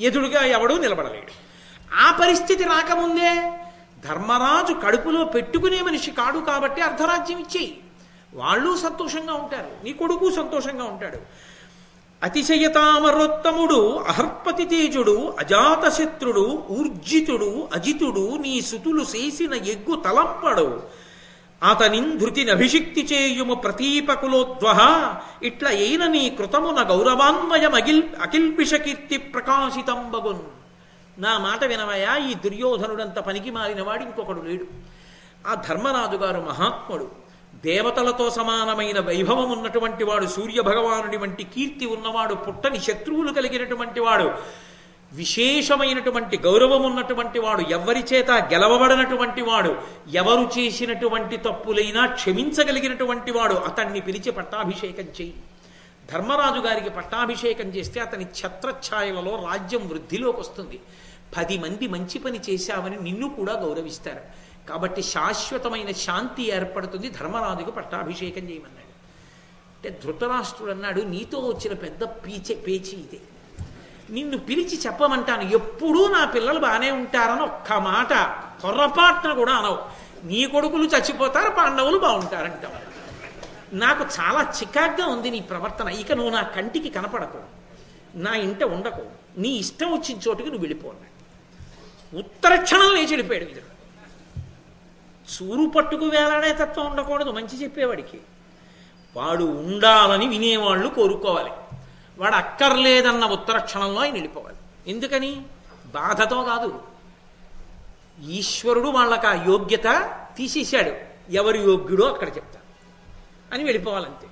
ఎదురుగా ఎవడూ నిలబడలేడు. ఆ పరిస్థితి రాకముందే ధర్మరాజు కడుపులో పెట్టుకునే మనిషి కాడు కాబట్టి అర్ధరాజ్యం ఇచ్చేయి. వాళ్ళు సంతోషంగా ఉంటారు. నీ కొడుకు సంతోషంగా ఉంటాడు. అతిశయతామరోత్తముడు అహర్పతి తేజుడు అజాతశత్రుడు ఊర్జితుడు అజితుడు నీ సుతులు చేసిన ఎగ్గు తలంపడు. అతనిన్ ధృతినభిషిక్తి చేయుము ప్రతీపకులోద్వహ. ఇట్ల అయిన నీ కృతమున గౌరవాన్వయమగిల్ అకిల్పిషకీర్తి ప్రకాశితంబగున్ నా మాట వినవయా ఈ దుర్యోధనుడంత పనికి మారినవాడు ఇంకొకడు లేడు. ఆ ధర్మరాజు గారు మహాత్ముడు. దేవతలతో సమానమైన వైభవం ఉన్నటువంటి వాడు సూర్య భగవానుడి వంటి కీర్తి ఉన్నవాడు పుట్టని శత్రువులు కలిగినటువంటి వాడు. విశేషమైనటువంటి గౌరవం ఉన్నటువంటి వాడు ఎవరి చేత గెలవబడినటువంటి వాడు ఎవరు చేసినటువంటి తప్పులైనా క్షమించగలిగినటువంటి వాడు అతన్ని పిలిచి పట్టాభిషేకం చేయి ధర్మరాజు గారికి పట్టాభిషేకం చేస్తే అతని ఛత్రఛాయలలో రాజ్యం వృద్ధిలోకి వస్తుంది పది మంది మంచి పని చేశావని నిన్ను కూడా గౌరవిస్తారు. కాబట్టి శాశ్వతమైన శాంతి ఏర్పడుతుంది ధర్మరాజుకు పట్టాభిషేకం చేయమన్నాడు. అంటే ధృతరాష్ట్రుడు అన్నాడు నీతో వచ్చిన పెద్ద పీచే పేచి ఇదే. నిన్ను పిలిచి చెప్పమంటాను. ఎప్పుడూ నా పిల్లలు బాగానే ఉంటారని ఒక్క మాట. పొర్రపాటున కూడా అనవు. నీ కొడుకులు చచ్చిపోతారు పాండవులు బాగుంటారంటావు. నాకు చాలా చికాగ్గా ఉంది నీ ప్రవర్తన. ఇక నువ్వు నా కంటికి కనపడకు. నా ఇంట ఉండకు. నీ ఇష్టం వచ్చిన చోటుకి నువ్వు వెళ్ళిపోవాలి ఉత్తర క్షణం లేచి వెళ్ళిపోయాడు విదురుడు చూరు పట్టుకు వేలాడే తత్వం ఉండకూడదు. మంచి చెప్పేవాడికి. వాడు ఉండాలని వినేవాళ్ళు కోరుకోవాలి. వాడు అక్కర్లేదన్న ఉత్తర క్షణంలో ఆయన వెళ్ళిపోవాలి. ఎందుకని? బాధతో కాదు. ఈశ్వరుడు వాళ్ళకి ఆ యోగ్యత తీసేశాడు. ఎవరు యోగ్యుడో అక్కడ చెప్తారు. అని వెళ్ళిపోవాలంతే.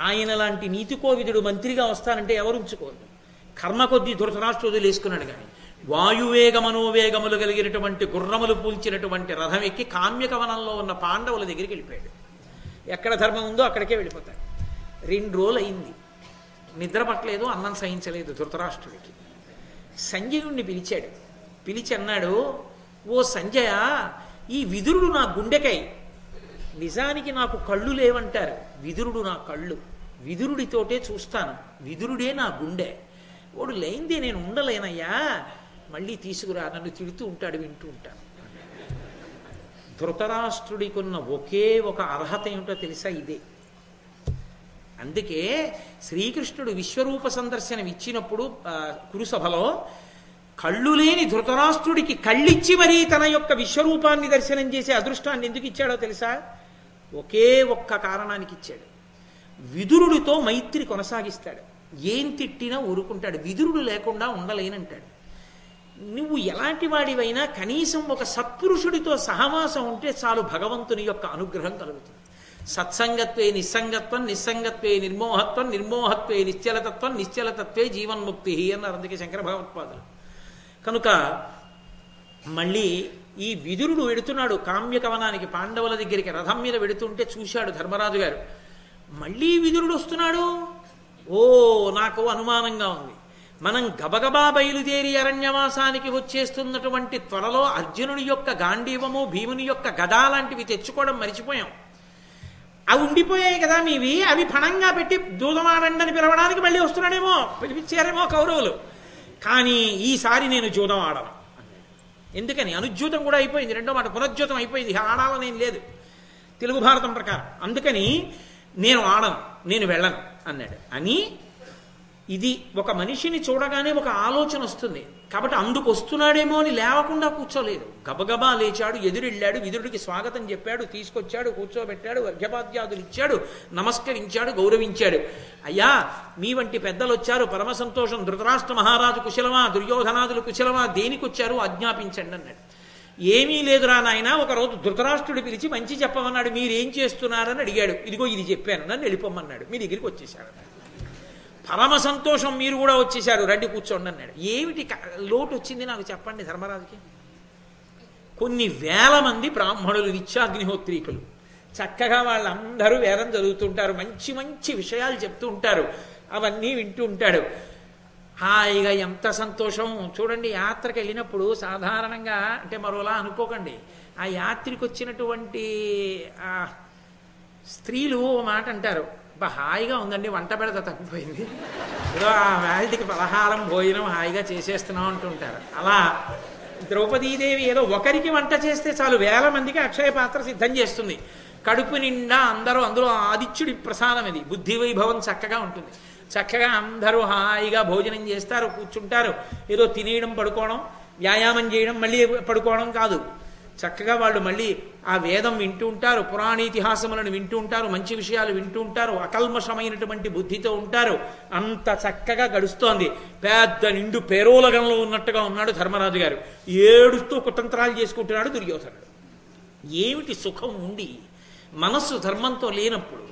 ఆయన లాంటి నీతి కోవిదుడు మంత్రిగా వస్తానంటే ఎవరు ఉంచుకోవద్దు కర్మ కొద్దీ ధృతరాష్ట్రుడు వదిలేసుకున్నాడు కానీ వాయువేగ మనోవేగములు కలిగినటువంటి గుర్రములు పూల్చినటువంటి రథం ఎక్కి కామ్యకవనంలో ఉన్న పాండవుల దగ్గరికి వెళ్ళిపోయాడు. ఎక్కడ ధర్మం ఉందో అక్కడికే వెళ్ళిపోతాడు. రెండు రోజులు అయింది నిద్ర పట్టలేదు అన్నం సహించలేదు ధృతరాష్ట్రుడికి. సంజయుణ్ణి పిలిచాడు. పిలిచి అన్నాడు ఓ సంజయ ఈ విదురుడు నా గుండెకై. నిజానికి నాకు కళ్ళు లేవంటారు. విదురుడు నా కళ్ళు. విదురుడితోటే చూస్తాను. విదురుడే నా గుండె. వాడు లేనిదే నేను ఉండలేనయ్యా. మళ్ళీ తీసుకురా. నన్ను తిడుతూ ఉంటాడు వింటూ ఉంటాను ధృతరాష్ట్రుడికి ఉన్న ఒకే ఒక అర్హత ఏమిటో తెలుసా ఇదే? అందుకే శ్రీకృష్ణుడు విశ్వరూప సందర్శనం ఇచ్చినప్పుడు కురుసభలో కళ్ళు లేని ధృతరాష్ట్రుడికి కళ్ళిచ్చి మరీ తన యొక్క విశ్వరూపాన్ని దర్శనం చేసే అదృష్టాన్ని ఎందుకు ఇచ్చాడో తెలుసా? ఒకే ఒక్క కారణానికి ఇచ్చాడు. విదురుడితో మైత్రి కొనసాగిస్తాడు. ఏం తిట్టినా ఊరుకుంటాడు. విదురుడు లేకుండా ఉండలేనంటాడు. నువ్వు ఎలాంటి వాడివైనా కనీసం ఒక సత్పురుషుడితో సహవాసం ఉంటే చాలు భగవంతుని యొక్క అనుగ్రహం కలుగుతుంది. సత్సంగత్వే నిస్సంగత్వం నిస్సంగత్వే నిర్మోహత్వం నిర్మోహత్వే నిశ్చలతత్వం నిశ్చలతత్వే జీవన్ముక్తి అన్నారు అందుకే శంకర భగవత్పాదులు. కనుక మళ్ళీ ఈ విదురుడు వెడుతున్నాడు కామ్యకవనానికి పాండవుల దగ్గరికి రథం మీద వెడుతుంటే చూశాడు ధర్మరాజు గారు. మళ్ళీ విదురుడు వస్తున్నాడు? ఓ నాకు అనుమానంగా ఉంది. మనం గబగబా బయలుదేరి అరణ్యవాసానికి వచ్చేస్తున్నటువంటి త్వరలో అర్జునుడి యొక్క గాంధీవము భీముని యొక్క గదా లాంటివి తెచ్చుకోవడం మర్చిపోయాం. అవి ఉండిపోయాయి కదా మీవి అవి ఫణంగా పెట్టి జూదమాడండి అని పిలవడానికి మళ్ళీ వస్తున్నాడేమో పిలిపించారేమో కౌరవులు. కానీ ఈసారి నేను జూదం ఆడను. ఎందుకని? అనుజ్యూతం కూడా అయిపోయింది రెండో మాట పునర్జ్యూతం అయిపోయింది ఇక ఆడాలనేం లేదు. తెలుగు భారతం ప్రకారం. అందుకని నేను ఆడను నేను వెళ్ళను అన్నాడు. అని ఇది ఒక మనిషిని చూడగానే ఒక ఆలోచన వస్తుంది. కాబట్టి అందుకు వస్తున్నాడేమో అని లేవకుండా కూర్చోలేదు. గబగబా లేచాడు ఎదురెళ్ళాడు విదురుడికి స్వాగతం చెప్పాడు తీసుకొచ్చాడు కూర్చోబెట్టాడు అర్ఘ్యపాద్యాదులు ఇచ్చాడు నమస్కరించాడు గౌరవించాడు. అయ్యా మీ వంటి పెద్దలు వచ్చారు పరమ సంతోషం ధృతరాష్ట్ర మహారాజు కుశలమా దుర్యోధనాదులు కుశలమా దేనికి వచ్చారు ఆజ్ఞాపించండి అన్నాడు. ఏమీ లేదురా నాయన ఒకరోజు ధృతరాష్ట్రుడు పిలిచి మంచి చెప్పమన్నాడు మీరేం చేస్తున్నారని అడిగాడు. ఇదిగో ఇది చెప్పాను నన్ను వెళ్ళిపోమన్నాడు మీ దగ్గరికి వచ్చేసాడు పరమ సంతోషం మీరు కూడా వచ్చేసారు. రండి కూర్చోండి అన్నాడు. ఏమిటి లోటు వచ్చింది నాకు చెప్పండి ధర్మరాజుకి? కొన్ని వేల మంది బ్రాహ్మణులు నిత్యాగ్నిహోత్రీకులు చక్కగా వాళ్ళందరూ వేదం చదువుతుంటారు. మంచి మంచి విషయాలు చెప్తూ ఉంటారు. అవన్నీ వింటూ ఉంటాడు. హాయిగా ఎంత సంతోషం. చూడండి యాత్రకు వెళ్ళినప్పుడు సాధారణంగా అంటే మరోలా అనుకోకండి. ఆ యాత్రికి వచ్చినటువంటి స్త్రీలు ఓ మాట అంటారు. బా హాయిగా ఉందండి వంట పెడత తగ్గిపోయింది. ఏదో ఆ వాళ్ళకి పలహారం భోజనం హాయిగా చేసేస్తున్నాం అంటుంటారు. అలా ద్రౌపదీదేవి ఏదో ఒకరికి వంట చేస్తే చాలు వేల మందికి అక్షయ పాత్ర సిద్ధం చేస్తుంది. కడుపు నిండా అందరూ అందులో ఆదిత్యుడి ప్రసాదం ఇది. బుద్ధి వైభవం చక్కగా ఉంటుంది. చక్కగా అందరూ హాయిగా భోజనం చేస్తారు కూర్చుంటారు. ఏదో తినేయడం పడుకోవడం వ్యాయామం చేయడం మళ్ళీ పడుకోవడం కాదు. చక్కగా వాళ్ళు మళ్ళీ ఆ వేదం వింటూ ఉంటారు పురాణీతిహాసములను వింటూ ఉంటారు మంచి విషయాలు వింటూ ఉంటారు అకల్మషమైనటువంటి బుద్ధితో ఉంటారు. అంత చక్కగా గడుస్తోంది. పెద్ద నిండు పేరోలగంలో ఉన్నట్టుగా ఉన్నాడు ధర్మరాజు గారు. ఏడుస్తూ కుతంత్రాలు చేసుకుంటున్నాడు దుర్యోధనుడు. ఏమిటి సుఖం ఉండి మనస్సు ధర్మంతో లేనప్పుడు?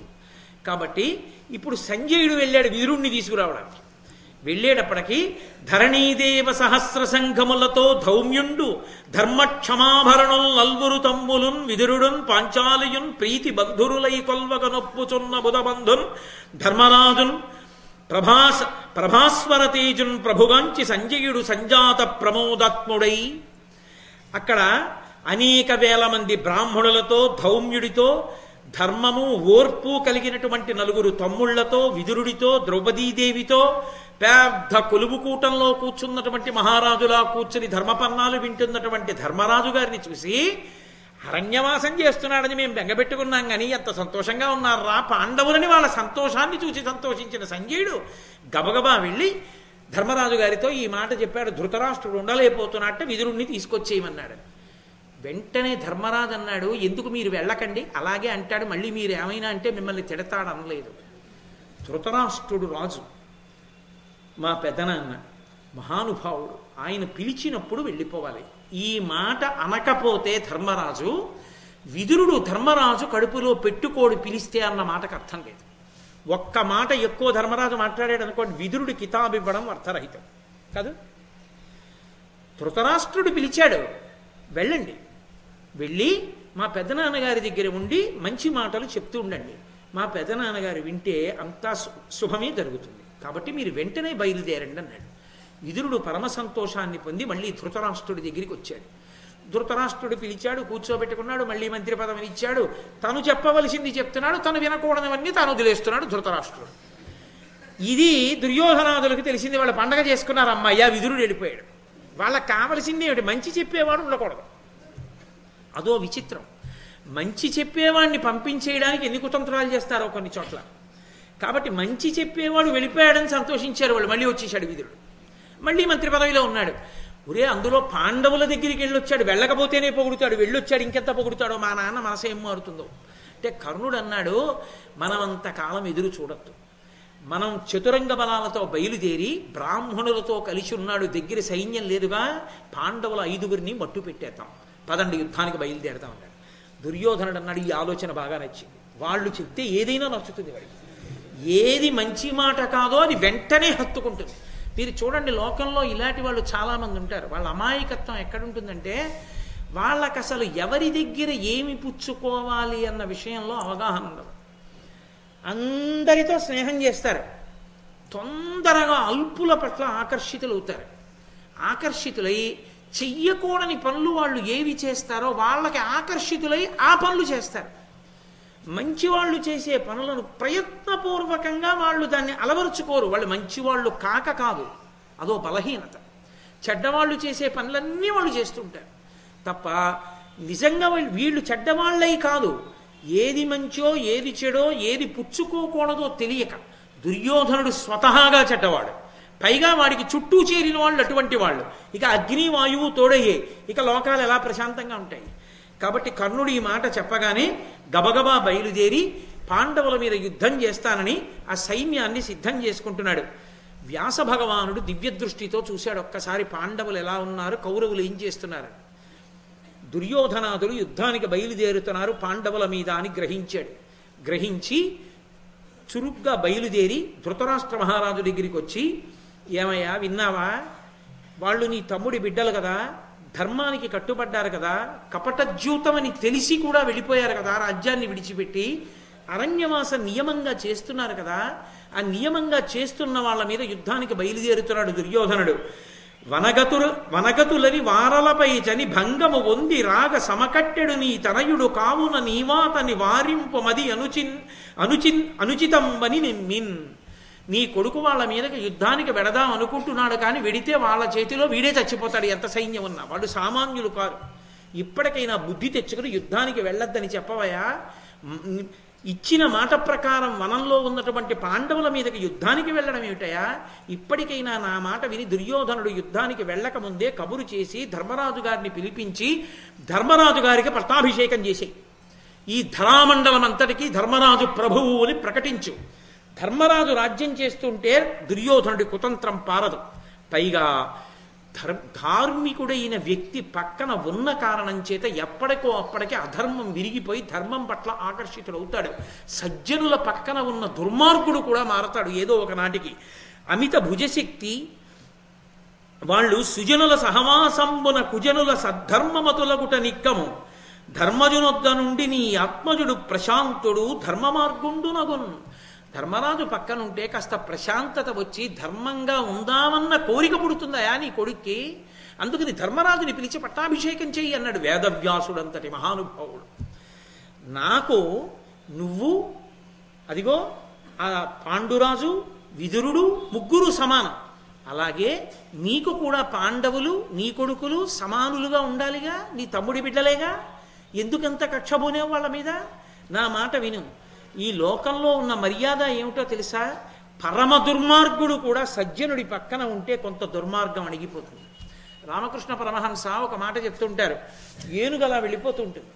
కాబట్టి ఇప్పుడు సంజయుడు వెళ్ళాడు విదురుణ్ణి తీసుకురావడానికి. వెళ్ళేటప్పటికీ ధరణీదేవ సహస్ర సంఘములతో ధౌమ్యుండు ధర్మక్షమాభరణుల్ నల్వురు తమ్ములున్ విదురుడున్ పాంచాలియున్ ప్రీతి బంధురులై కొల్వక నొప్పుచున్న బుధబంధున్ ధర్మరాజున్ ప్రభాస్ ప్రభాస్వర తేజున్ ప్రభుగాంచి సంజయుడు సంజాత ప్రమోదాత్ముడై. అక్కడ అనేక వేల మంది బ్రాహ్మణులతో ధౌమ్యుడితో ధర్మము ఓర్పు కలిగినటువంటి నలుగురు తమ్ముళ్ళతో విదురుడితో ద్రౌపదీదేవితో పెద్ద కొలువుకూటంలో కూర్చున్నటువంటి మహారాజులా కూర్చుని ధర్మపర్ణాలు వింటున్నటువంటి ధర్మరాజు గారిని చూసి అరణ్యవాసం చేస్తున్నాడని మేము బెంగపెట్టుకున్నాం కానీ ఎంత సంతోషంగా ఉన్నారా? పాండవులని వాళ్ళ సంతోషాన్ని చూసి సంతోషించిన సంజయుడు గబగబా వెళ్ళి ధర్మరాజు గారితో ఈ మాట చెప్పాడు. ధృతరాష్ట్రుడు ఉండలేకపోతున్నట్ట విదురుణ్ణి తీసుకొచ్చేయమన్నాడు. వెంటనే ధర్మరాజు అన్నాడు ఎందుకు మీరు వెళ్ళకండి? అలాగే అంటాడు. మళ్ళీ మీరు ఏమైనా అంటే మిమ్మల్ని తిడతాడనలేదు. ధృతరాష్ట్రుడు రాజు మా పెదనాన్న మహానుభావుడు ఆయన పిలిచినప్పుడు వెళ్ళిపోవాలి. ఈ మాట అనకపోతే ధర్మరాజు విదురుడు ధర్మరాజు కడుపులో పెట్టుకోడు పిలిస్తే అన్న మాటకు అర్థం లేదు. ఒక్క మాట ఎక్కువ ధర్మరాజు మాట్లాడాడు అనుకోండి విదురుడు కితాబు ఇవ్వడం అర్థరహితం. కాదు? ధృతరాష్ట్రుడు పిలిచాడు వెళ్ళండి. వెళ్ళి మా పెద్దనాన్నగారి దగ్గర ఉండి మంచి మాటలు చెప్తూ ఉండండి. మా పెద్దనాన్నగారు వింటే అంతా సు- శుభమే జరుగుతుంది. కాబట్టి మీరు వెంటనే బయలుదేరండి అన్నాడు. విదురుడు పరమ సంతోషాన్ని పొంది మళ్ళీ ధృతరాష్ట్రుడి దగ్గరికి వచ్చాడు. ధృతరాష్ట్రుడు పిలిచాడు కూర్చోబెట్టుకున్నాడు మళ్ళీ మంత్రి పదవిని ఇచ్చాడు. తను చెప్పవలసింది చెప్తున్నాడు తను వినకూడనివన్నీ తాను వదిలేస్తున్నాడు ధృతరాష్ట్రుడు. ఇది దుర్యోధనాదులకు తెలిసింది వాళ్ళ పండగ చేసుకున్నారు అమ్మయ్య విదురుడు వెళ్ళిపోయాడు. వాళ్ళకి కావలసింది ఏమిటి? మంచి చెప్పేవాడు ఉండకూడదు. అదో విచిత్రం. మంచి చెప్పేవాడిని పంపించేయడానికి ఎన్ని కుతంత్రాలు చేస్తారో కొన్ని చోట్ల. కాబట్టి మంచి చెప్పేవాడు వెళ్ళిపోయాడని సంతోషించారు వాళ్ళు. మళ్ళీ వచ్చేసాడు వీధుడు. మళ్ళీ మంత్రి పదవిలో ఉన్నాడు. ఒరే అందులో పాండవుల దగ్గరికి వెళ్ళొచ్చాడు. వెళ్ళకపోతేనే పొగుడుతాడు. వెళ్ళొచ్చాడు ఇంకెంత పొగుడుతాడో మా నాన్న మనసు ఏం మారుతుందో. అంటే కర్ణుడు అన్నాడు మనం అంతకాలం ఎదురు చూడొద్దు. మనం చతురంగ బలాలతో బయలుదేరి బ్రాహ్మణులతో కలిసి ఉన్నాడు. దగ్గర సైన్యం లేదుగా. పాండవుల ఐదుగురిని మట్టు పెట్టేద్దాం. పదండి యుద్ధానికి బయలుదేరదాం అన్నాడు. దుర్యోధనుడు అన్నాడు ఈ ఆలోచన బాగా నచ్చింది. వాళ్ళు చెప్తే ఏదైనా నచ్చుతుంది వాడికి. ఏది మంచి మాట కాదో అది వెంటనే హత్తుకుంటుంది. మీరు చూడండి లోకంలో ఇలాంటి వాళ్ళు చాలామంది ఉంటారు. వాళ్ళ అమాయకత్వం ఎక్కడుంటుందంటే వాళ్ళకి అసలు ఎవరి దగ్గర ఏమి పుచ్చుకోవాలి అన్న విషయంలో అవగాహన ఉండదు. అందరితో స్నేహం చేస్తారు. తొందరగా అల్పుల పట్ల ఆకర్షితులవుతారు. ఆకర్షితులై చెయ్యకూడని పనులు వాళ్ళు ఏవి చేస్తారో వాళ్ళకి ఆకర్షితులై ఆ పనులు చేస్తారు. మంచి వాళ్ళు చేసే పనులను ప్రయత్నపూర్వకంగా వాళ్ళు దాన్ని అలవరుచుకోరు. వాళ్ళు మంచివాళ్ళు కాక కాదు. అదో బలహీనత. చెడ్డవాళ్ళు చేసే పనులన్నీ వాళ్ళు చేస్తుంటారు. తప్ప నిజంగా వాళ్ళు వీళ్ళు చెడ్డవాళ్ళై కాదు. ఏది మంచో ఏది చెడో ఏది పుచ్చుకోకూడదో తెలియక దుర్యోధనుడు స్వతహాగా చెడ్డవాడు. పైగా వాడికి చుట్టూ చేరిన వాళ్ళు అటువంటి వాళ్ళు. ఇక అగ్ని వాయువు తోడయ్యే. ఇక లోకాలు ఎలా ప్రశాంతంగా ఉంటాయి? కాబట్టి కర్ణుడు ఈ మాట చెప్పగానే గబగబా బయలుదేరి పాండవుల మీద యుద్ధం చేస్తానని ఆ సైన్యాన్ని సిద్ధం చేసుకుంటున్నాడు. వ్యాస భగవానుడు దివ్య దృష్టితో చూశాడు. ఒక్కసారి పాండవులు ఎలా ఉన్నారు? కౌరవులు ఏం చేస్తున్నారు? దుర్యోధనాథులు యుద్ధానికి బయలుదేరుతున్నారు. పాండవుల మీద అని గ్రహించాడు. గ్రహించి చురుగ్గా బయలుదేరి ధృతరాష్ట్ర మహారాజు దగ్గరికి వచ్చి ఏమయ్యా విన్నావా? వాళ్ళు నీ తమ్ముడి బిడ్డలు కదా. ధర్మానికి కట్టుబడ్డారు కదా కపటజ్యూతమని తెలిసి కూడా వెళ్ళిపోయారు కదా రాజ్యాన్ని విడిచిపెట్టి అరణ్యవాస నియమంగా చేస్తున్నారు కదా ఆ నియమంగా చేస్తున్న వాళ్ళ మీద యుద్ధానికి బయలుదేరుతున్నాడు దుర్యోధనుడు. వనగతులు వనగతులని వారలపై చని భంగము పొంది రాగ సమకట్టెడు నీ తనయుడు కావున నీవాతని వారింపమది అనుచిన్ అనుచిన్ అనుచితంబని నిమ్మిన్ నీ కొడుకు వాళ్ళ మీదకి యుద్ధానికి వెడదాం అనుకుంటున్నాడు కానీ వెడితే వాళ్ళ చేతిలో వీడే చచ్చిపోతాడు. ఎంత సైన్యం ఉన్నా. వాళ్ళు సామాన్యులు కారు. ఇప్పటికైనా బుద్ధి తెచ్చుకుని యుద్ధానికి వెళ్ళొద్దని చెప్పవయా? ఇచ్చిన మాట ప్రకారం వనంలో ఉన్నటువంటి పాండవుల మీదకి యుద్ధానికి వెళ్ళడం ఏమిటయా? ఇప్పటికైనా నా మాట విని దుర్యోధనుడు యుద్ధానికి వెళ్ళకముందే కబురు చేసి ధర్మరాజు గారిని పిలిపించి ధర్మరాజు గారికి పట్టాభిషేకం చేసేయి. ఈ ధరామండలం అంతటికీ ధర్మరాజు ప్రభువు అని ప్రకటించు. ధర్మరాజు రాజ్యం చేస్తుంటే దుర్యోధనుడి కుతంత్రం పారదు. పైగా ధర్ ధార్మికుడైన వ్యక్తి పక్కన ఉన్న కారణం చేత ఎప్పటికో అప్పటికే అధర్మం విరిగిపోయి ధర్మం పట్ల ఆకర్షితుడవుతాడు. సజ్జనుల పక్కన ఉన్న దుర్మార్గుడు కూడా మారతాడు ఏదో ఒక నాటికి. అమిత భుజశక్తి వాళ్ళు సుజనుల సహవాసంబున కుజనుల సద్ధర్మమతులగుట నిక్కము. ధర్మజునొద్ద నుండి నీ ఆత్మజుడు ప్రశాంతుడు ధర్మ మార్గుండునగున్ ధర్మరాజు పక్కనుంటే కాస్త ప్రశాంతత వచ్చి ధర్మంగా ఉందామన్న కోరిక పుడుతుందయా నీ కొడుక్కి? అందుకని ధర్మరాజుని పిలిచి పట్టాభిషేకం చెయ్యి అన్నాడు వేదవ్యాసుడంతటి మహానుభావుడు. నాకు నువ్వు అదిగో ఆ పాండురాజు విదురుడు ముగ్గురు సమానం. అలాగే నీకు కూడా పాండవులు నీ కొడుకులు సమానులుగా ఉండాలిగా నీ తమ్ముడి బిడ్డలేగా? ఎందుకంత కక్షబోనే వాళ్ళ మీద? నా మాట విను. ఈ లోకంలో ఉన్న మర్యాద ఏమిటో తెలుసా? పరమ దుర్మార్గుడు కూడా సజ్జనుడి పక్కన ఉంటే కొంత దుర్మార్గం అణిగిపోతుంది. రామకృష్ణ పరమహంస ఒక మాట చెప్తుంటారు. ఏనుగలా వెళ్ళిపోతుంటుంది.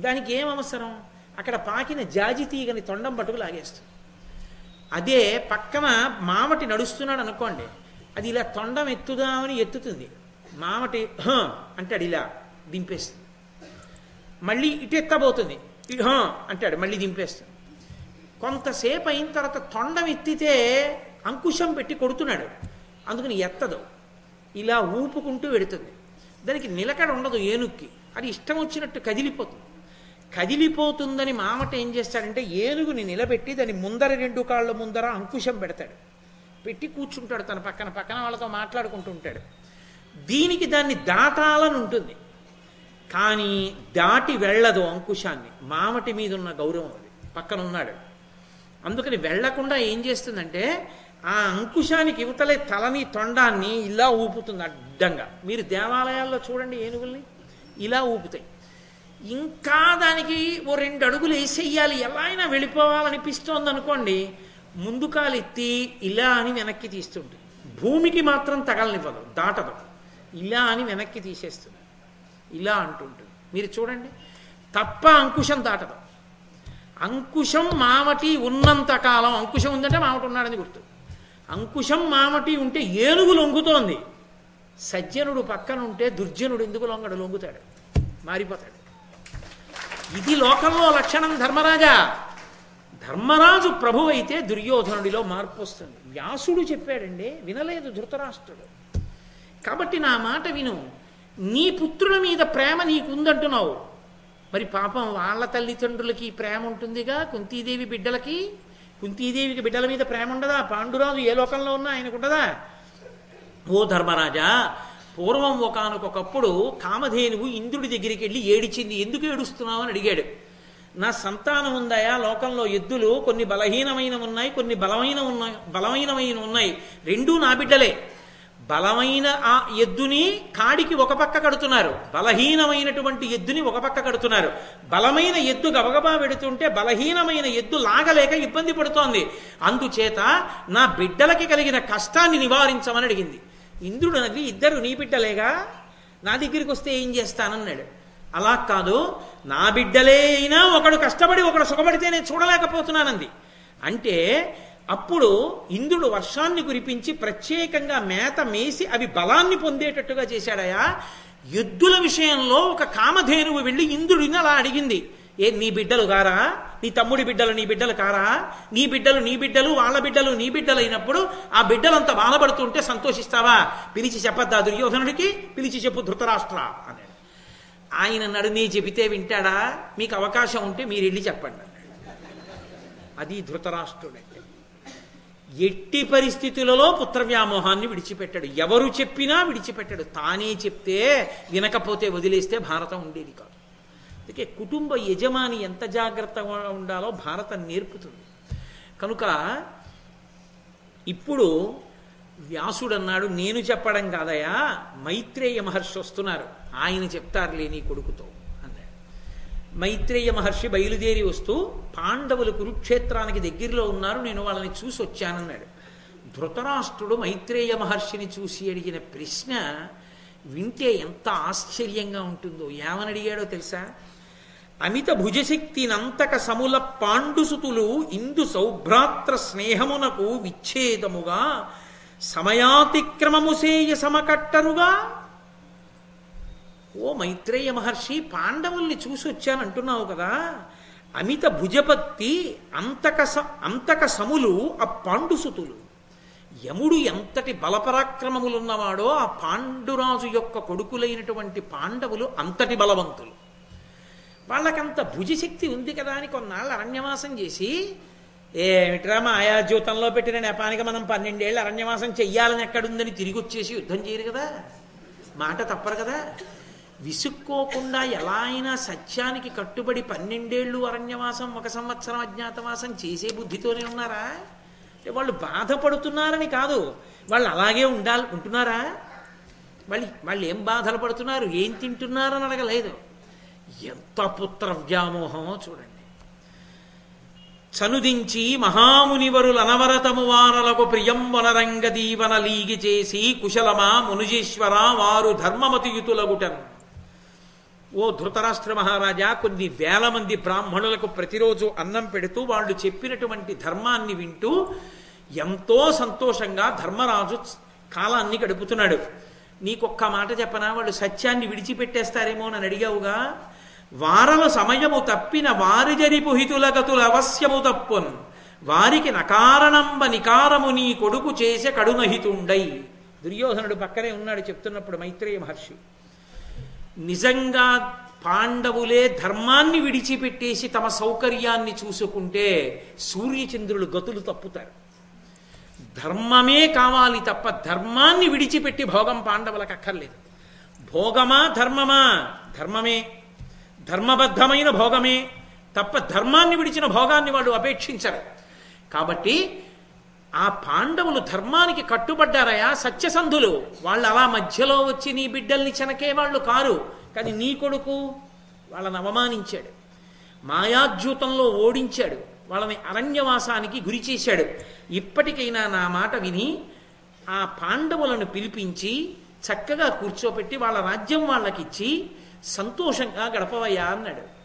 దానికి ఏం అవసరం? అక్కడ పాకిన జాజి తీగని తొండం పట్టుకు లాగేస్తుంది. అదే పక్కన మామటి నడుస్తున్నాడు అనుకోండి. అది ఇలా తొండం ఎత్తుదామని ఎత్తుతుంది. మామటి "హ" అంటాడు ఇలా దింపేస్తుంది. మళ్ళీ ఇటు ఎత్తబోతుంది. అంటాడు మళ్ళీ దింపేస్తుంది. కొంతసేపు అయిన తర్వాత తొండం ఎత్తితే అంకుశం పెట్టి కొడుతున్నాడు. అందుకని ఎత్తదు. ఇలా ఊపుకుంటూ వెడుతుంది. దానికి నిలకడ ఉండదు ఏనుక్కి. అది ఇష్టం వచ్చినట్టు కదిలిపోతుంది. కదిలిపోతుందని మామట ఏం చేస్తాడంటే ఏనుగుని నిలబెట్టి దాని ముందర రెండు కాళ్ళ ముందర అంకుశం పెడతాడు. పెట్టి కూర్చుంటాడు తన పక్కన పక్కన వాళ్ళతో మాట్లాడుకుంటూ ఉంటాడు. దీనికి దాన్ని దాటాలని ఉంటుంది. కానీ దాటి వెళ్ళదు అంకుశాన్ని. మామటి మీద ఉన్న గౌరవం అది. పక్కన ఉన్నాడు. అందుకని వెళ్ళకుండా ఏం చేస్తుందంటే ఆ అంకుశానికి ఇవతలే తలని తొండాన్ని ఇలా ఊపుతుంది అడ్డంగా. మీరు దేవాలయాల్లో చూడండి ఏనుగుల్ని ఇలా ఊపుతాయి. ఇంకా దానికి ఓ రెండు అడుగులు వేసేయాలి. ఎలా అయినా వెళ్ళిపోవాలనిపిస్తోంది అనుకోండి ముందు కాలు ఎత్తి ఇలా అని వెనక్కి తీస్తుంటుంది. భూమికి మాత్రం తగలనివ్వదు దాటదు. ఇలా అని వెనక్కి తీసేస్తుంది. ఇలా అంటుంటుంది. మీరు చూడండి తప్ప అంకుశం దాటదు. అంకుశం మామటి ఉన్నంత కాలం అంకుశం ఉందంటే మామటి ఉన్నాడని గుర్తు. అంకుశం మామటి ఉంటే ఏనుగు లొంగుతోంది. సజ్జనుడు పక్కన ఉంటే దుర్జనుడు ఎందుకు లొంగడు? లొంగుతాడు. మారిపోతాడు. ఇది లోకంలో లక్షణం ధర్మరాజా. ధర్మరాజు ప్రభు అయితే దుర్యోధనుడిలో మార్పు వస్తుంది. వ్యాసుడు చెప్పాడండి వినలేదు ధృతరాష్ట్రుడు. కాబట్టి నా మాట విను. నీ పుత్రుల మీద ప్రేమ నీకుందంటున్నావు. మరి పాపం వాళ్ళ తల్లిదండ్రులకి ప్రేమ ఉంటుందిగా? కుంతీదేవి బిడ్డలకి? కుంతీదేవికి బిడ్డల మీద ప్రేమ ఉండదా? పాండురాజు ఏ లోకంలో ఉన్నా ఆయనకు ఉండదా ఓ ధర్మరాజా పూర్వం ఒకనకొకప్పుడు కామధేనువు ఇంద్రుడి దగ్గరికి వెళ్ళి ఏడిచింది. ఎందుకు ఏడుస్తున్నావు అని అడిగాడు. నా సంతానం ఉందాయా? లోకంలో ఎద్దులు కొన్ని బలహీనమైన ఉన్నాయి కొన్ని బలమైన ఉన్నాయి బలహీనమైన ఉన్నాయి. రెండూ నా బిడ్డలే. బలమైన ఆ ఎద్దుని కాడికి ఒక పక్క కడుతున్నారు. బలహీనమైనటువంటి ఎద్దుని ఒక పక్క కడుతున్నారు. బలమైన ఎద్దు గబగబా పెడుతుంటే బలహీనమైన ఎద్దు లాగలేక ఇబ్బంది పడుతోంది. అందుచేత నా బిడ్డలకి కలిగిన కష్టాన్ని నివారించమని అడిగింది. ఇంద్రుడు నది ఇద్దరు నీ బిడ్డలేగా? నా దగ్గరికి వస్తే ఏం చేస్తానన్నాడు. అలా కాదు నా బిడ్డలే అయినా ఒకడు కష్టపడి ఒకడు సుఖపడితే నేను చూడలేకపోతున్నానంది. అంటే అప్పుడు ఇంద్రుడు వర్షాన్ని కురిపించి ప్రత్యేకంగా మేత మేసి అవి బలాన్ని పొందేటట్టుగా చేశాడయా? ఎద్దుల విషయంలో ఒక కామధేనువు వెళ్ళి ఇంద్రుడిని అలా అడిగింది. ఏ నీ బిడ్డలు కారా? నీ తమ్ముడి బిడ్డలు నీ బిడ్డలు కారా? నీ బిడ్డలు నీ బిడ్డలు వాళ్ళ బిడ్డలు నీ బిడ్డలు అయినప్పుడు ఆ బిడ్డలంతా బాధపడుతుంటే సంతోషిస్తావా? పిలిచి చెప్పద్దా దుర్యోధనుడికి? పిలిచి చెప్పు ధృతరాష్ట్ర అన్నాడు. ఆయన నడు నీ చెబితే వింటాడా? మీకు అవకాశం ఉంటే మీరు వెళ్ళి చెప్పండి అది ధృతరాష్ట్రుడే. ఎట్టి పరిస్థితులలో పుత్ర వ్యామోహాన్ని విడిచిపెట్టాడు. ఎవరు చెప్పినా విడిచిపెట్టాడు. తానే చెప్తే వినకపోతే వదిలేస్తే భారతం ఉండేది కాదు. అందుకే కుటుంబ యజమాని ఎంత జాగ్రత్తగా ఉండాలో భారతం నేర్పుతుంది. కనుక ఇప్పుడు వ్యాసుడు అన్నాడు నేను చెప్పడం కాదయా మైత్రేయ మహర్షి వస్తున్నారు. ఆయన చెప్తారులే నీ కొడుకుతో. మైత్రేయ మహర్షి బయలుదేరి వస్తూ పాండవులు కురుక్షేత్రానికి దగ్గరలో ఉన్నారు నేను వాళ్ళని చూసి వచ్చానన్నాడు. ధృతరాష్ట్రుడు మైత్రేయ మహర్షిని చూసి అడిగిన ప్రశ్న వింటే ఎంత ఆశ్చర్యంగా ఉంటుందో ఏమని అడిగాడో తెలుసా? అమిత భుజశక్తినంతక సముల పాండుసుతులు ఇందు సౌభ్రాత్ర స్నేహమునకు విచ్ఛేదముగా సమయాతిక్రమము సేయ సమకట్టరుగా ఓ మైత్రేయ మహర్షి పాండవుల్ని చూసి వచ్చానంటున్నావు కదా. అమిత భుజపత్తి అంతక అంతక సములు ఆ పాండుసుతులు. యముడు ఎంతటి బలపరాక్రమములున్నవాడో ఆ పాండురాజు యొక్క కొడుకులైనటువంటి పాండవులు అంతటి బలవంతులు. వాళ్ళకంత భుజశక్తి ఉంది కదా అని కొన్నాళ్ళు అరణ్యవాసం చేసి ఏమిట్రా మాయా జీవితంలో పెట్టిన నెపానికి మనం పన్నెండేళ్ళు అరణ్యవాసం చెయ్యాలని ఎక్కడుందని తిరిగి వచ్చేసి యుద్ధం చేయరు కదా. మాట తప్పరు కదా. విసుక్కోకుండా ఎలా అయినా సత్యానికి కట్టుబడి పన్నెండేళ్ళు అరణ్యవాసం ఒక సంవత్సరం అజ్ఞాతవాసం చేసే బుద్ధితోనే ఉన్నారా? అంటే వాళ్ళు బాధపడుతున్నారని కాదు. వాళ్ళు అలాగే ఉండాలి ఉంటున్నారా? వాళ్ళు వాళ్ళు ఏం బాధలు పడుతున్నారు ఏం తింటున్నారని అడగలేదు. ఎంత పుత్ర వ్యామోహమో చూడండి. చనుదించి మహామునివరుల అనవరతము వారలకు ప్రియంవనరంగ దీవన లీగి చేసి కుశలమా మునుజేశ్వర వారు ధర్మమతియుతులగుటను. ఓ ధృతరాష్ట్ర మహారాజా కొన్ని వేల మంది బ్రాహ్మణులకు ప్రతిరోజు అన్నం పెడుతూ వాళ్ళు చెప్పినటువంటి ధర్మాన్ని వింటూ ఎంతో సంతోషంగా ధర్మరాజు కాలాన్ని గడుపుతున్నాడు. నీకొక్క మాట చెప్పనా? వాళ్ళు సత్యాన్ని విడిచిపెట్టేస్తారేమో అని అడిగావుగా వారల సమయము తప్పిన వారి జరిపు హితులగతుల అవశ్యము తప్పున్ వారికి నకారణంబ నికారము నీ కొడుకు చేసే కడునహితుండై. దుర్యోధనుడు పక్కనే ఉన్నాడు చెప్తున్నప్పుడు మైత్రేయ మహర్షి. నిజంగా పాండవులే ధర్మాన్ని విడిచిపెట్టేసి తమ సౌకర్యాన్ని చూసుకుంటే సూర్యచంద్రులు గతులు తప్పుతారు. ధర్మమే కావాలి తప్ప ధర్మాన్ని విడిచిపెట్టి భోగం పాండవులకు అక్కర్లేదు. భోగమా ధర్మమా? ధర్మమే. ధర్మబద్ధమైన భోగమే. తప్ప ధర్మాన్ని విడిచిన భోగాన్ని వాళ్ళు అపేక్షించరు. కాబట్టి ఆ పాండవులు ధర్మానికి కట్టుబడ్డారయా సత్యసంధులు. వాళ్ళు అలా మధ్యలో వచ్చి నీ బిడ్డల్ని చెనకే వాళ్ళు కారు. కానీ నీ కొడుకు వాళ్ళని అవమానించాడు. మాయాద్యూతంలో ఓడించాడు. వాళ్ళని అరణ్యవాసానికి గురి చేశాడు. ఇప్పటికైనా నా మాట విని ఆ పాండవులను పిలిపించి చక్కగా కూర్చోపెట్టి వాళ్ళ రాజ్యం వాళ్ళకిచ్చి సంతోషంగా గడపవయ్యా అన్నాడు.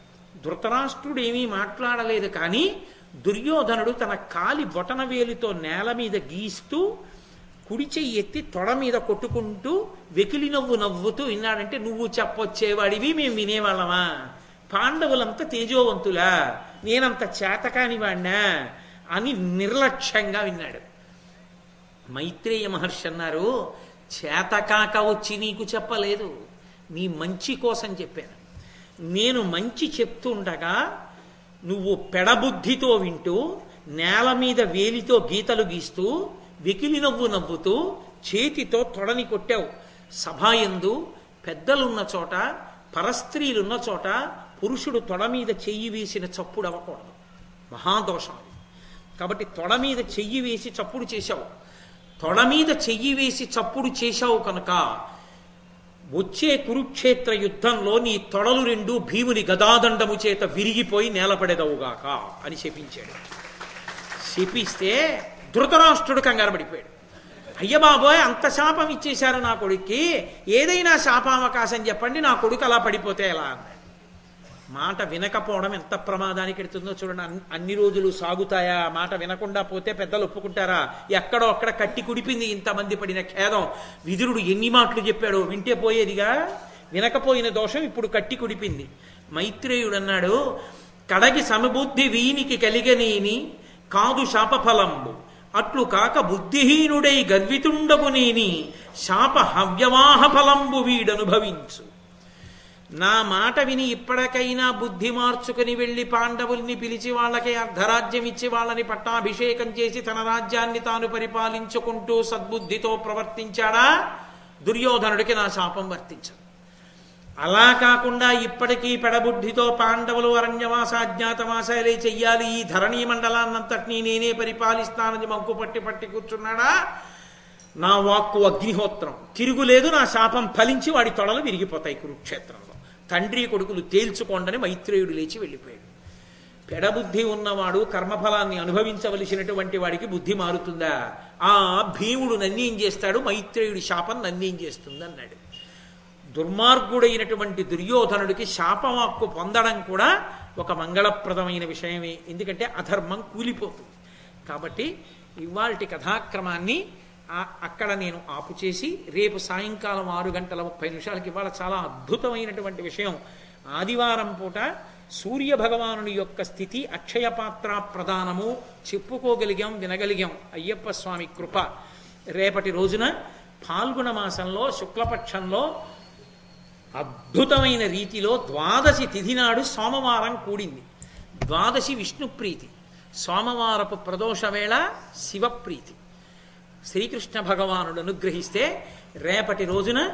ధృతరాష్ట్రుడు ఏమీ మాట్లాడలేదు కానీ దుర్యోధనుడు తన కాలి బొటన వేలితో నేల మీద గీస్తూ కుడి చెయ్యి ఎత్తి తొడ మీద కొట్టుకుంటూ వెకిలి నవ్వు నవ్వుతూ విన్నాడంటే నువ్వు చెప్పొచ్చేవాడివి మేము వినేవాళ్ళమా? పాండవులంత తేజోవంతులా? నేనంత చేతకాని వాణ్ణా? అని నిర్లక్ష్యంగా విన్నాడు. మైత్రేయ మహర్షి అన్నారు చేతకాక వచ్చి నీకు చెప్పలేదు. నీ మంచి కోసం చెప్పాను. నేను మంచి చెప్తుండగా నువ్వు పెడబుద్ధితో వింటూ నేల మీద వేలితో గీతలు గీస్తూ వెకిలి నవ్వు నవ్వుతూ చేతితో తొడని కొట్టావు. సభాయందు పెద్దలున్న చోట పరస్త్రీలున్న చోట పురుషుడు తొడ మీద చెయ్యి వేసిన చప్పుడు అవ్వకూడదు. మహాదోషం అది. కాబట్టి తొడ మీద చెయ్యి వేసి చప్పుడు చేశావు. తొడ మీద చెయ్యి వేసి చప్పుడు చేశావు కనుక వచ్చే కురుక్షేత్ర యుద్ధంలో నీ తొడలు రెండు భీముని గదాదండము చేత విరిగిపోయి నేలపడేదవుగాక అని శపించాడు. శపిస్తే ధృతరాష్ట్రుడు కంగారు పడిపోయాడు అయ్య బాబోయ్ అంత శాపం ఇచ్చేశారు నా కొడుక్కి. ఏదైనా శాపావకాశం చెప్పండి నా కొడుకు అలా పడిపోతే ఎలా? అన్నాడు మాట వినకపోవడం ఎంత ప్రమాదానికి ఎడుతుందో చూడండి. అన్ని రోజులు సాగుతాయా? మాట వినకుండా పోతే పెద్దలు ఒప్పుకుంటారా? ఎక్కడో అక్కడ కట్టి కుడిపింది ఇంతమంది పడిన ఖేదం. విదురుడు ఎన్ని మాటలు చెప్పాడో వింటే పోయేదిగా? వినకపోయిన దోషం ఇప్పుడు కట్టి కుడిపింది. మైత్రేయుడు అన్నాడు కడగి సమబుద్ధి వీనికి కలిగనేని కాదు శాపఫలంబు. అట్లు కాక బుద్ధిహీనుడై గర్వితుండగు నేని శాప హవ్యవాహ ఫలంబు వీడనుభవించు. నా మాట విని ఇప్పటికైనా బుద్ధి మార్చుకుని వెళ్ళి పాండవుల్ని పిలిచి వాళ్ళకి అర్ధరాజ్యం ఇచ్చి వాళ్ళని పట్టాభిషేకం చేసి తన రాజ్యాన్ని తాను పరిపాలించుకుంటూ సద్బుద్ధితో ప్రవర్తించాడా? దుర్యోధనుడికి నా శాపం వర్తించదు. అలా కాకుండా ఇప్పటికీ పెడబుద్ధితో పాండవులు అరణ్యవాస అజ్ఞాతవాసాలే చెయ్యాలి. ఈ ధరణీ మండలాన్నంతటినీ నేనే పరిపాలిస్తానని మంకు పట్టి పట్టి కూర్చున్నాడా? నా వాక్కు అగ్నిహోత్రం. తిరుగులేదు నా శాపం ఫలించి వాడి తొడలు విరిగిపోతాయి కురుక్షేత్రంలో. తండ్రి కొడుకులు తేల్చుకోండని మైత్రేయుడు లేచి వెళ్ళిపోయాడు. పెడబుద్ధి ఉన్నవాడు కర్మఫలాన్ని అనుభవించవలసినటువంటి వాడికి బుద్ధి మారుతుందా? ఆ భీముడు నన్నీం చేస్తాడు? మైత్రేయుడి శాపం నన్నీం చేస్తుంది అన్నాడు దుర్మార్గుడైనటువంటి దుర్యోధనుడికి శాపవాక్కు పొందడం కూడా ఒక మంగళప్రదమైన విషయమే. ఎందుకంటే అధర్మం కూలిపోతుంది. కాబట్టి ఇవాళ కథాక్రమాన్ని అక్కడ నేను ఆపు చేసి రేపు సాయంకాలం ఆరు గంటల ముప్పై నిమిషాలకి ఇవాళ చాలా అద్భుతమైనటువంటి విషయం. ఆదివారం పూట సూర్య భగవానుని యొక్క స్థితి అక్షయ పాత్ర ప్రదానము చెప్పుకోగలిగాం వినగలిగాం. అయ్యప్ప స్వామి కృప. రేపటి రోజున పాల్గొన మాసంలో శుక్లపక్షంలో అద్భుతమైన రీతిలో ద్వాదశి తిథి నాడు సోమవారం కూడింది. ద్వాదశి విష్ణుప్రీతి. సోమవారపు ప్రదోష వేళ శివప్రీతి. శ్రీకృష్ణ భగవానుడు అనుగ్రహిస్తే రేపటి రోజున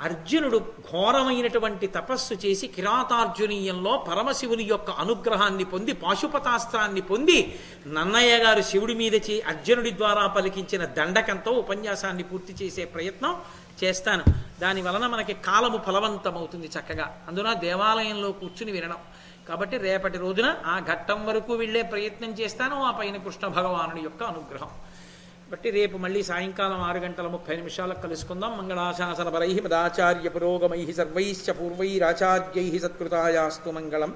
అర్జునుడు ఘోరమైనటువంటి తపస్సు చేసి కిరాతార్జునీయంలో పరమశివుని యొక్క అనుగ్రహాన్ని పొంది పాశుపతాస్త్రాన్ని పొంది నన్నయ్య గారు శివుడి మీద చే అర్జునుడి ద్వారా పలికించిన దండకంతో ఉపన్యాసాన్ని పూర్తి చేసే ప్రయత్నం చేస్తాను. దాని వలన మనకి కాలము ఫలవంతమవుతుంది చక్కగా. అందున దేవాలయంలో కూర్చుని వినడం. కాబట్టి రేపటి రోజున ఆ ఘట్టం వరకు వెళ్ళే ప్రయత్నం చేస్తాను. ఆ పైన కృష్ణ భగవానుడి యొక్క అనుగ్రహం. బట్టి రేపు మళ్ళీ సాయంకాలం ఆరు గంటల ముప్పై నిమిషాలకు కలుసుకుందాం. మంగళాశాసన పరై మదాచార్య పురోగమై సర్వైశ్చ పూర్వైరాచార్యై సత్కృతాయాస్తు మంగళం.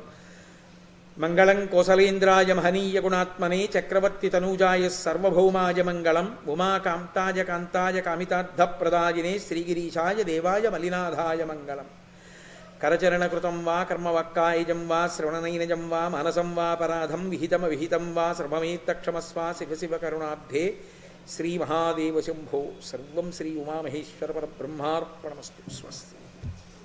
మంగళం కోసలేంద్రాయ మహనీయ గుణాత్మనే చక్రవర్తి తనూజాయ సర్వభౌమాయ మంగళం. ఉమాకాంతాయ కాంతాయ కామితార్థ ప్రదాయినే శ్రీగిరీశాయ దేవాయ మలినాథాయ మంగళం. కరచరణకృతం వా కర్మవక్కాయజం వా శ్రవణనైనజం వా మానసం వా పరాధం విహితమ విహితం వా శ్రమమేత్తక్షమస్వా శివ శివ కరుణాబ్ధే. శ్రీ మహాదేవ శంభో. సర్వం శ్రీ ఉమామహేశ్వర పరబ్రహ్మార్పణమస్తు. స్వస్తి.